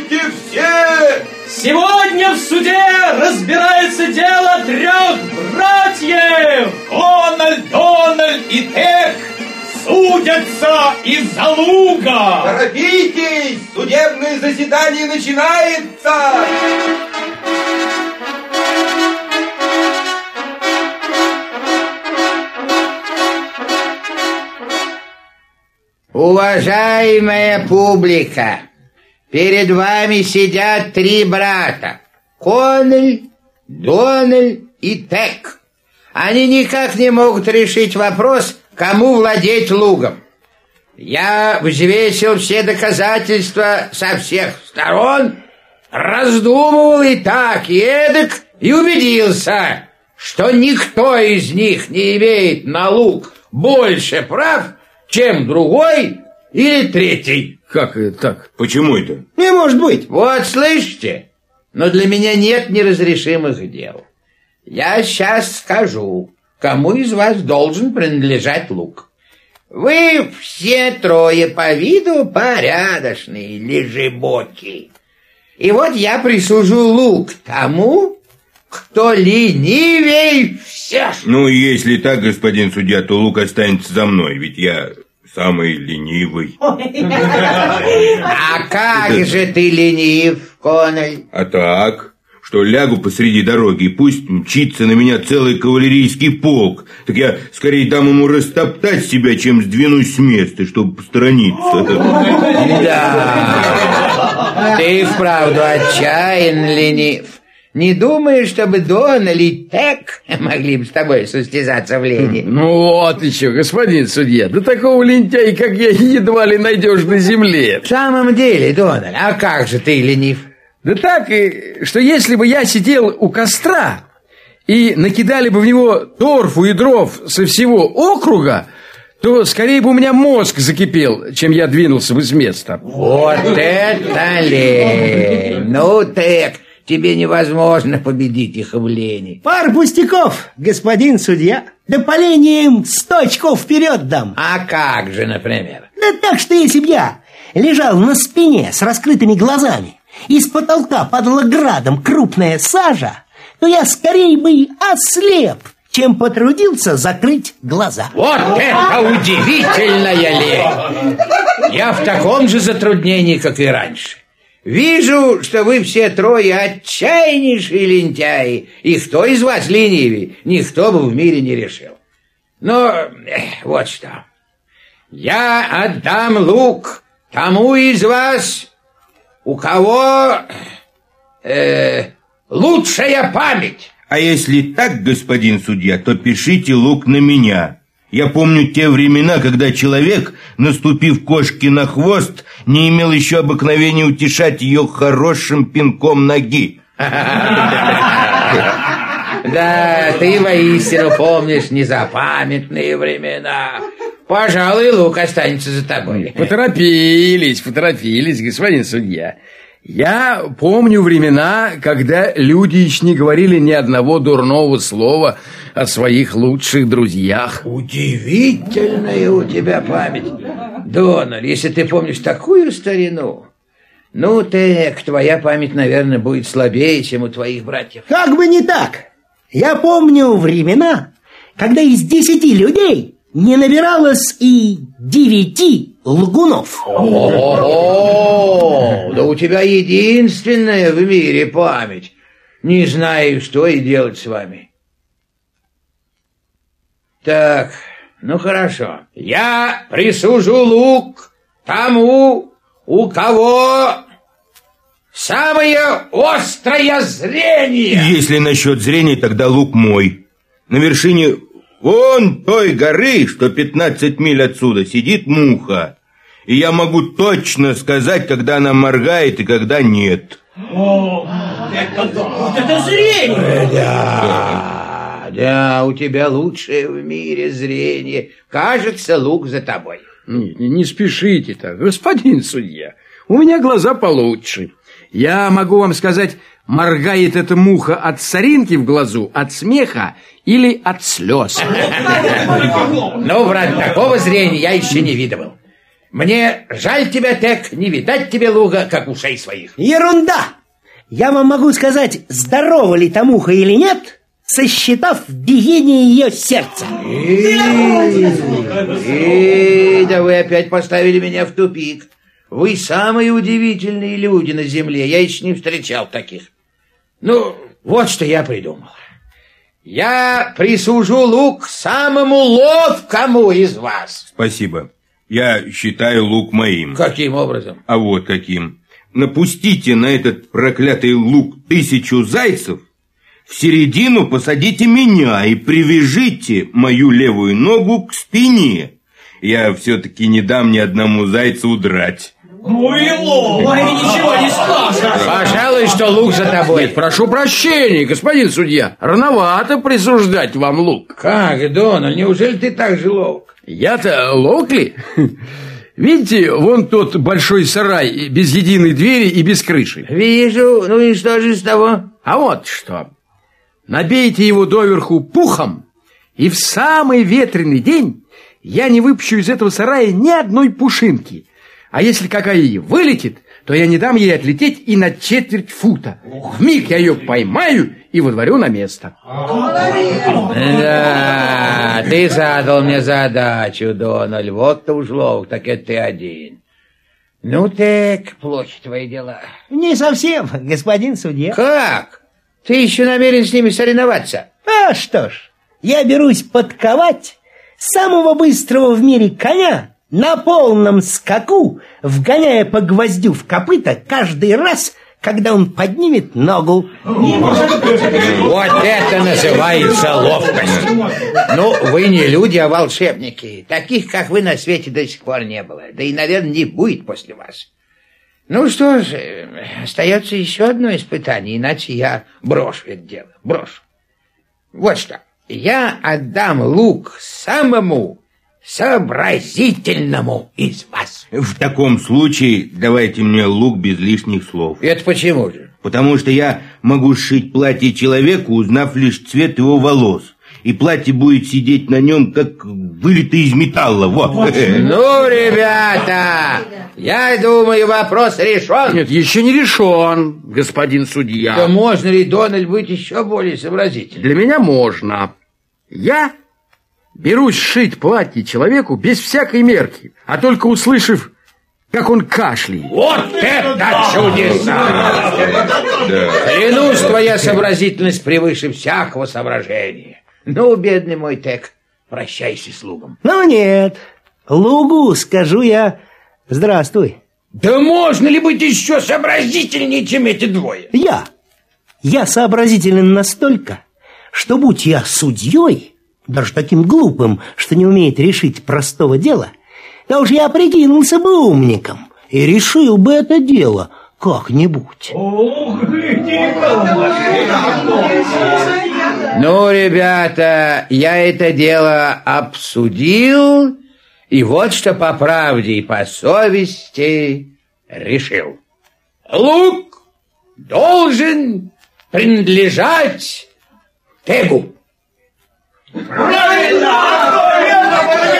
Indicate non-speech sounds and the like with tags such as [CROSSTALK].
Слушайте все! Сегодня в суде разбирается дело трех братьев! Дональд, Дональд и Тек судятся из-за луга! Торопитесь! Судебное заседание начинается! Уважаемая публика, перед вами сидят три брата. Коннель, Донель и Тек. Они никак не могут решить вопрос, кому владеть лугом. Я взвесил все доказательства со всех сторон, раздумывал и так, и эдак, и убедился, что никто из них не имеет на луг больше прав, чем другой или третий. Как это так? Почему это? Не может быть. Вот слышите? Но для меня нет неразрешимых дел. Я сейчас скажу, кому из вас должен принадлежать лук. Вы все трое по виду порядочные лежебоки. И вот я присужу лук тому, кто ленивей всех. Ну, если так, господин судья, то лук останется за мной, ведь я самый ленивый. А как же ты ленив, Коннель? А так, что лягу посреди дороги, и пусть мчится на меня целый кавалерийский полк. Так я скорее дам ему растоптать себя, чем сдвинусь с места, чтобы посторониться. Да, ты вправду отчаян ленив. Не думаешь, чтобы Дон или Тек могли бы с тобой состязаться в лени? Ну вот еще, господин судья, да такого лентяя, как я, едва ли найдешь на земле. В самом деле, Дональд, а как же ты ленив? Да так, что если бы я сидел у костра и накидали бы в него торфу и дров со всего округа, то скорее бы у меня мозг закипел, чем я двинулся бы с места. Вот это лень! Ну, Тек, тебе невозможно победить их в лени. Пар пустяков, господин судья. Да по лени им сто очков вперед дам. А как же, например? Да так, что если б я лежал на спине с раскрытыми глазами, и с потолка падала градом крупная сажа, то я скорее бы ослеп, чем потрудился закрыть глаза. Вот это удивительная лень! Я в таком же затруднении, как и раньше. Вижу, что вы все трое отчаяннейшие лентяи, и кто из вас ленивый, никто бы в мире не решил. Но эх, вот что. Я отдам лук тому из вас, у кого э, лучшая память. А если так, господин судья, то пишите лук на меня. Я помню те времена, когда человек, наступив кошке на хвост, не имел еще обыкновения утешать ее хорошим пинком ноги. [LAUGHS] Да, ты воистину помнишь незапамятные времена. Пожалуй, лук останется за тобой. [LAUGHS] Поторопились, поторопились, господин судья. Я помню времена, когда люди еще не говорили ни одного дурного слова о своих лучших друзьях. Удивительная у тебя память. Дональд, если ты помнишь такую старину, ну, так, твоя память, наверное, будет слабее, чем у твоих братьев. Как бы не так. Я помню времена, когда из десяти людей не набиралось и девяти лгунов. О, да у тебя единственная в мире память. Не знаю, что и делать с вами. Так, ну хорошо. Я присужу лук тому, у кого самое острое зрение. Если насчет зрения, тогда лук мой. На вершине вон той горы, что 15 миль отсюда, сидит муха. И я могу точно сказать, когда она моргает и когда нет. Это зрение! Да, да, у тебя лучшее в мире зрение. Кажется, лук за тобой. Не, не- не спешите так, господин судья. У меня глаза получше. Я могу вам сказать, моргает эта муха от соринки в глазу, от смеха или от слез. Ну, брат, такого зрения я еще не видывал. Мне жаль тебя, Тек, не видать тебе луга, как ушей своих. Ерунда! Я вам могу сказать, здорова ли там ухо или нет, сосчитав биение ее сердца. Эй, да вы опять поставили меня в тупик. Вы самые удивительные люди на земле. Я еще не встречал таких. Ну, вот что я придумал. Я присужу лук самому ловкому из вас. Спасибо. Я считаю лук моим. Каким образом? А вот каким. Напустите на этот проклятый лук тысячу зайцев, в середину посадите меня и привяжите мою левую ногу к спине. Я все-таки не дам ни одному зайцу удрать. Ну и лов. Ой, ничего не скажешь. Пожалуй, что лук за тобой. Нет, прошу прощения, господин судья. Рановато присуждать вам лук. Как, Дональд, неужели ты так же ловок? Я-то ловок ли? Видите, вон тот большой сарай без единой двери и без крыши. Вижу. Ну и что же с того? А вот что. Набейте его доверху пухом, и в самый ветреный день я не выпущу из этого сарая ни одной пушинки. А если какая и вылетит, то я не дам ей отлететь и на четверть фута. В миг я ее поймаю и водворю на место. Да, ты задал мне задачу, Дональд. Вот ты уж ловок, так это ты один. Ну, так, плохи твои дела. Не совсем, господин судья. Как? Ты еще намерен с ними соревноваться? А что ж, я берусь подковать самого быстрого в мире коня на полном скаку, вгоняя по гвоздю в копыта каждый раз, когда он поднимет ногу. Вот это называется ловкость. Ну, вы не люди, а волшебники. Таких, как вы, на свете до сих пор не было. Да и, наверное, не будет после вас. Ну что ж, э, остается еще одно испытание, иначе я брошу это дело. Брошу. Вот что. Я отдам лук самому сообразительному из вас. В таком случае давайте мне лук без лишних слов. Это почему же? Потому что я могу сшить платье человеку, узнав лишь цвет его волос. И платье будет сидеть на нем, как вылитое из металла. Вот. [LAUGHS] Ну, ребята, я думаю, вопрос решен. Нет, еще не решен, господин судья. Да можно ли, Дональд, быть еще более сообразительным? Для меня можно. Я берусь сшить платье человеку без всякой мерки, а только услышав, как он кашляет. Вот это чудеса! Клянусь, твоя сообразительность превыше всякого соображения. Ну, бедный мой Тек, прощайся с лугом. Ну нет, лугу скажу я «Здравствуй». Да можно ли быть еще сообразительнее, чем эти двое? Я. Я сообразителен настолько, что будь я судьей, даже таким глупым, что не умеет решить простого дела, то уж я прикинулся бы умником и решил бы это дело как-нибудь. Ну, ребята, я это дело обсудил, и вот что по правде и по совести решил. Лук должен принадлежать Тегу. Thank you.